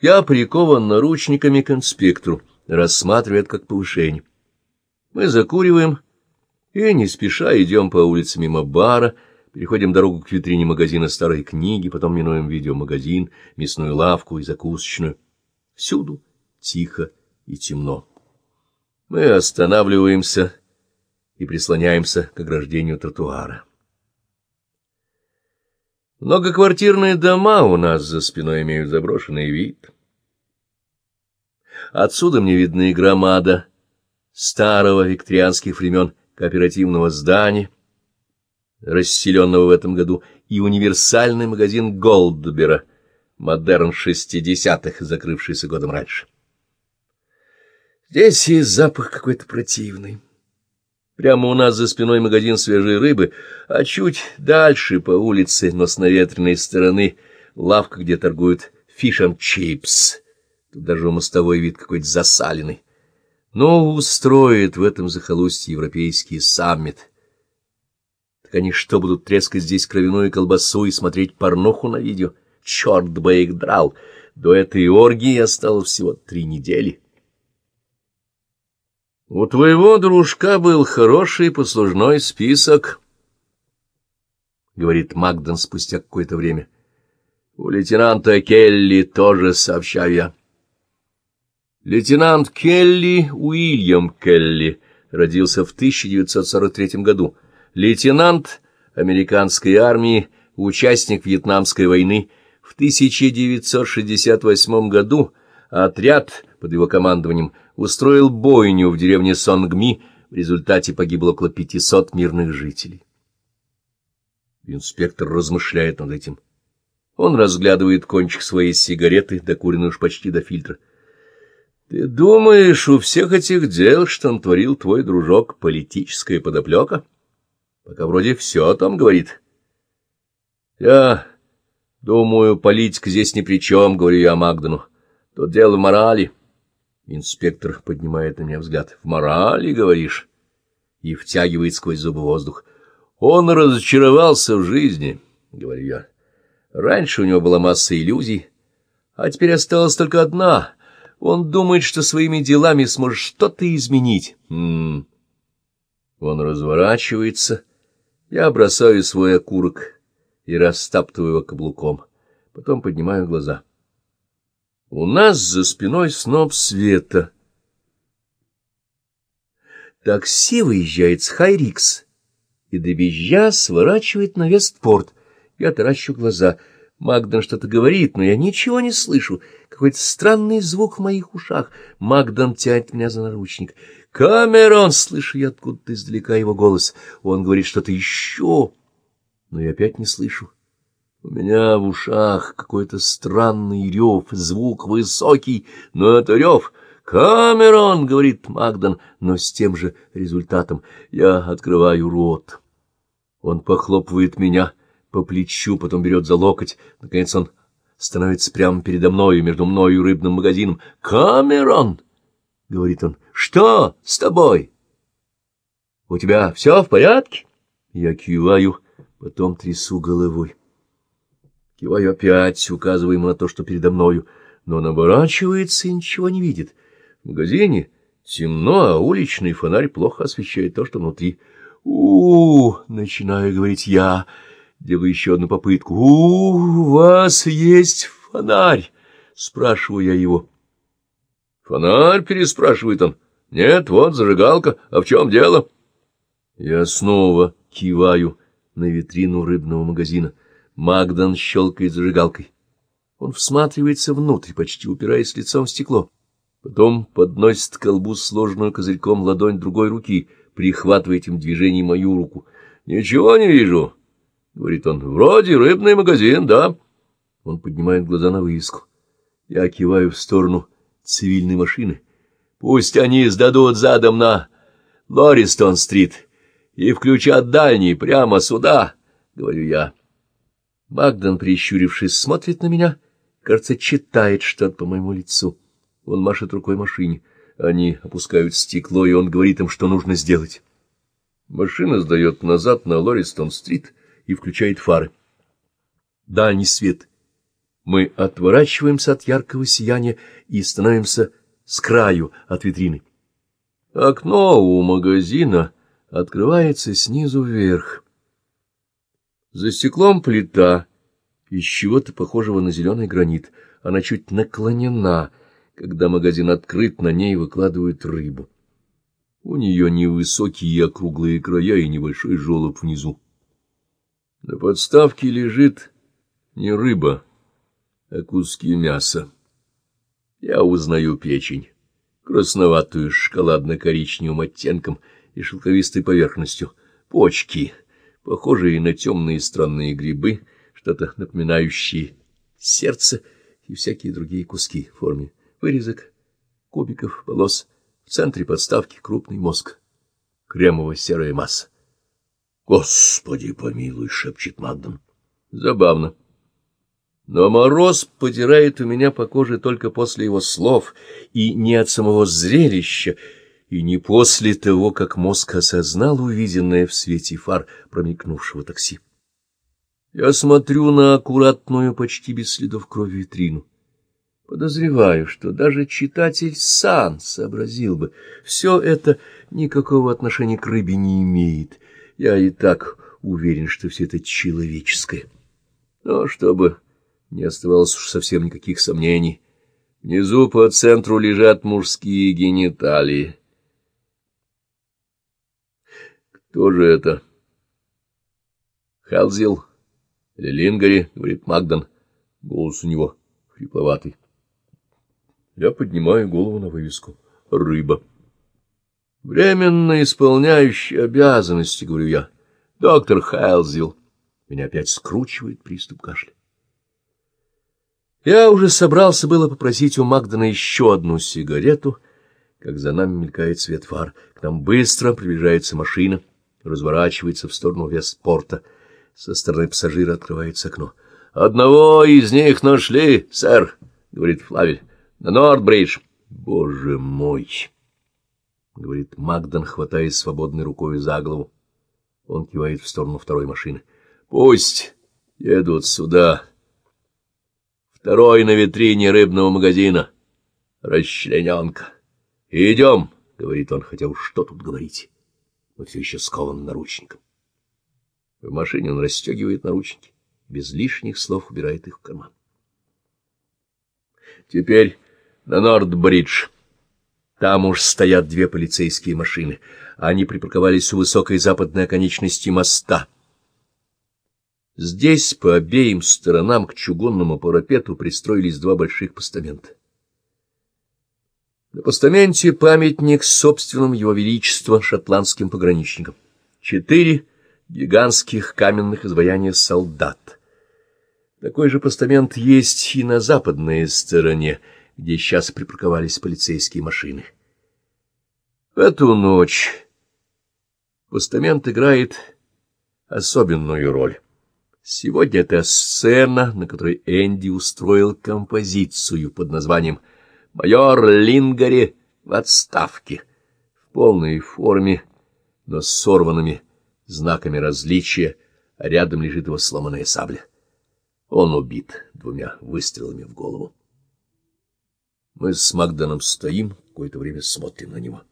Я прикован наручниками к инспектору, рассматривает как повышение. Мы закуриваем и не спеша идем по улице мимо бара, переходим дорогу к витрине магазина старой книги, потом минуем видеомагазин, мясную лавку и закусочную. Всюду тихо и темно. Мы останавливаемся и прислоняемся к ограждению тротуара. Многоквартирные дома у нас за спиной имеют заброшенный вид. Отсюда мне видны громада старого викторианских времен кооперативного здания, расселенного в этом году, и универсальный магазин Голдбера, модерн шестидесятых, закрывшийся годом раньше. Здесь есть запах какой-то противный. Прямо у нас за спиной магазин свежей рыбы, а чуть дальше по улице, но с наветренной стороны, лавка, где торгуют фиш чипс. Тут даже у мостовой вид какой-то засаленный. Но устроит в этом захолустье европейский саммит. Так они что, будут трескать здесь кровяную колбасу и смотреть порнуху на видео? Черт бы их драл! До этой оргии осталось всего три недели. У твоего дружка был хороший послужной список, — говорит Магден спустя какое-то время. У лейтенанта Келли тоже сообщаю я. Лейтенант Келли Уильям Келли родился в 1943 году. Лейтенант американской армии, участник Вьетнамской войны. В 1968 году отряд под его командованием устроил бойню в деревне Сонгми, в результате погибло около 500 мирных жителей. Инспектор размышляет над этим. Он разглядывает кончик своей сигареты, докуренную уж почти до фильтра. Ты думаешь, у всех этих дел, что он творил твой дружок, политическая подоплека? Пока вроде все там говорит. Я думаю, политика здесь ни при чем, говорю я Магдену. Тут дело в морали. Инспектор поднимает на меня взгляд. — В морали, говоришь? И втягивает сквозь зубы воздух. — Он разочаровался в жизни, — говорю я. Раньше у него была масса иллюзий, а теперь осталась только одна. Он думает, что своими делами сможет что-то изменить. М -м. Он разворачивается. Я бросаю свой окурок и растаптываю его каблуком. Потом поднимаю глаза. — у нас за спиной сноп света. Такси выезжает с Хайрикс и, добежа, сворачивает на Вестпорт. Я таращу глаза. Магдан что-то говорит, но я ничего не слышу. Какой-то странный звук в моих ушах. Магдан тянет меня за наручник. «Камерон!» — слышу я откуда-то издалека его голос. Он говорит что-то еще, но я опять не слышу. У меня в ушах какой-то странный рев, звук высокий, но это рев. «Камерон!» — говорит Магдан, но с тем же результатом. Я открываю рот. Он похлопывает меня по плечу, потом берет за локоть. Наконец он становится прямо передо мною, между мною и рыбным магазином. «Камерон!» — говорит он. «Что с тобой?» «У тебя все в порядке?» Я киваю, потом трясу головой. Киваю опять, указывая ему на то, что передо мною, но он оборачивается и ничего не видит. В магазине темно, а уличный фонарь плохо освещает то, что внутри. у, -у, -у начинаю говорить я, делаю еще одну попытку. у, -у у вас есть фонарь? — спрашиваю я его. — Фонарь? — переспрашивает он. — Нет, вот зажигалка. А в чем дело? Я снова киваю на витрину рыбного магазина. Магдан щелкает зажигалкой. Он всматривается внутрь, почти упираясь лицом в стекло. Потом подносит к колбу сложенную козырьком ладонь другой руки, прихватывая этим движением мою руку. — Ничего не вижу, — говорит он. — Вроде рыбный магазин, да? Он поднимает глаза на вывеску. Я киваю в сторону цивильной машины. Пусть они сдадут задом на Лористон-стрит и включат дальний прямо сюда, — говорю я. Багден, прищурившись, смотрит на меня, кажется, читает что-то по моему лицу. Он машет рукой машине. Они опускают стекло, и он говорит им, что нужно сделать. Машина сдает назад на Лористон-стрит и включает фары. Дальний свет Мы отворачиваемся от яркого сияния и становимся с краю от витрины. Окно у магазина открывается снизу вверх. За стеклом плита из чего-то похожего на зеленый гранит. Она чуть наклонена. Когда магазин открыт, на ней выкладывают рыбу. У нее невысокие округлые края и небольшой желоб внизу. На подставке лежит не рыба, а куски мяса. Я узнаю печень, красноватую, шоколадно-коричневым оттенком и шелковистой поверхностью, почки, похожие на темные странные грибы, что-то напоминающее сердце и всякие другие куски в форме вырезок, кубиков, полос, в центре подставки крупный мозг, кремово-серая масса. «Господи помилуй!» — шепчет Магдон. Забавно. Но мороз потирает у меня по коже только после его слов, и не от самого зрелища, и не после того, как мозг осознал увиденное в свете фар промелькнувшего такси. Я смотрю на аккуратную, почти без следов крови витрину. Подозреваю, что даже читатель Сан сообразил бы, все это никакого отношения к рыбе не имеет. Я и так уверен, что все это человеческое. Но чтобы не оставалось уж совсем никаких сомнений, внизу по центру лежат мужские гениталии. Кто же это? Халзил или Лингари, говорит Магдан. Голос у него хрипловатый. Я поднимаю голову на вывеску. Рыба. Временно исполняющий обязанности, говорю я. Доктор Хайлзил. Меня опять скручивает приступ кашля. Я уже собрался было попросить у Магдана еще одну сигарету, как за нами мелькает свет фар. К нам быстро приближается машина, разворачивается в сторону Вестпорта. Со стороны пассажира открывается окно. — Одного из них нашли, сэр, — говорит Флавель. На Нордбридж. Боже мой! — говорит Магдан, хватаясь свободной рукой за голову. Он кивает в сторону второй машины. — Пусть едут сюда. Второй на витрине рыбного магазина. Расчлененка. — Идем, — говорит он, хотя уж что тут говорить. Мы все еще скованы наручником. В машине он расстегивает наручники, без лишних слов убирает их в карман. Теперь на Нордбридж. Там уж стоят две полицейские машины. Они припарковались у высокой западной оконечности моста. Здесь по обеим сторонам к чугунному парапету пристроились два больших постамента. На постаменте памятник собственным его величества шотландским пограничникам. Четыре гигантских каменных изваяния солдат. Такой же постамент есть и на западной стороне, где сейчас припарковались полицейские машины. В эту ночь постамент играет особенную роль. Сегодня это сцена, на которой Энди устроил композицию под названием «Майор Лингари в отставке» в полной форме, но с сорванными знаками различия, а рядом лежит его сломанная сабля. Он убит двумя выстрелами в голову. Мы с Магданом стоим, какое-то время смотрим на него.